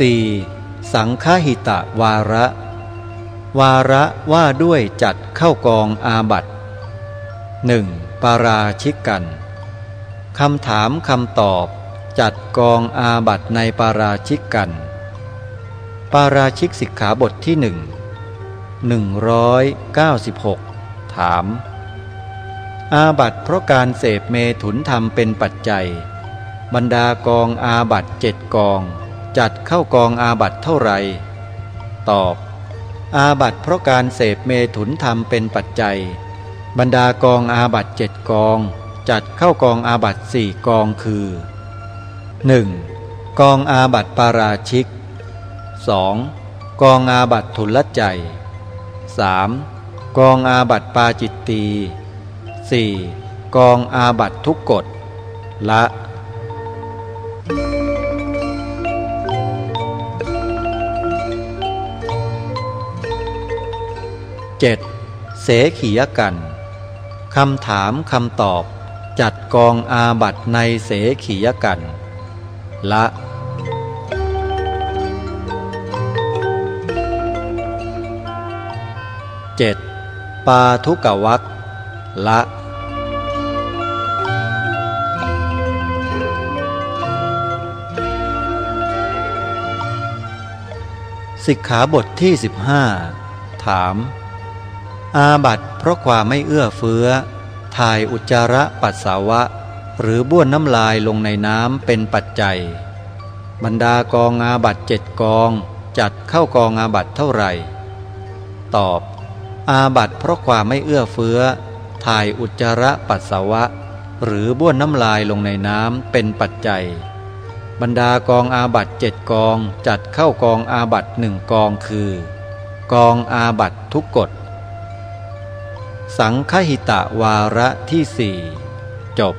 4. สังฆหิตะวาระ วาระว่าด้วยจัดเข้ากองอาบัตหนึ่งปาราชิกกันคำถามคำตอบจัดกองอาบัตในปาราชิกกัน ปาราชิกสิกขาบทที่หนึ่งหนึ่งร้อยเก้าสิบหกถาม อาบัตเพราะการเสพเมถุนธรรมเป็นปัจจัย บรรดากองอาบัติเจ็ดกอง จัดเข้ากองอาบัติเท่าไหร่ ตอบ อาบัติเพราะการเสพเมถุนธรรมเป็นปัจจัย บรรดากองอาบัติเจ็ดกอง จัดเข้ากองอาบัติสี่กองคือ 1. กองอาบัติปาราชิก 2. กองอาบัติถุลลัจจัย 3. กองอาบัติปาจิตตีย์ 4. กองอาบัตทุกกฎละ 7. เสขียกันคำถามคำตอบ จัดกองอาบัตในเสขียกัน ละ 7. ปาทุกวักละ สิกขาบทที่ 15 ถาม อาบัตเพราะความไม่เอื้อเฟื้อ ถ่ายอุจจาระปัสสาวะ หรือบ้วนน้ำลายลงในน้ำเป็นปัจจัย บรรดากองอาบัตเจ็ดกองจัดเข้ากองอาบัตเท่าไหร่ ตอบ อาบัตเพราะความไม่เอื้อเฟื้อ ถ่ายอุจจาระปัสสาวะ หรือบ้วนน้ำลายลงในน้ำเป็นปัจจัย บรรดากองอาบัตเจ็ดกองจัดเข้ากองอาบัตหนึ่งกองคือ กองอาบัตทุกกฎ สังคหิตะวาระที่สี่จบ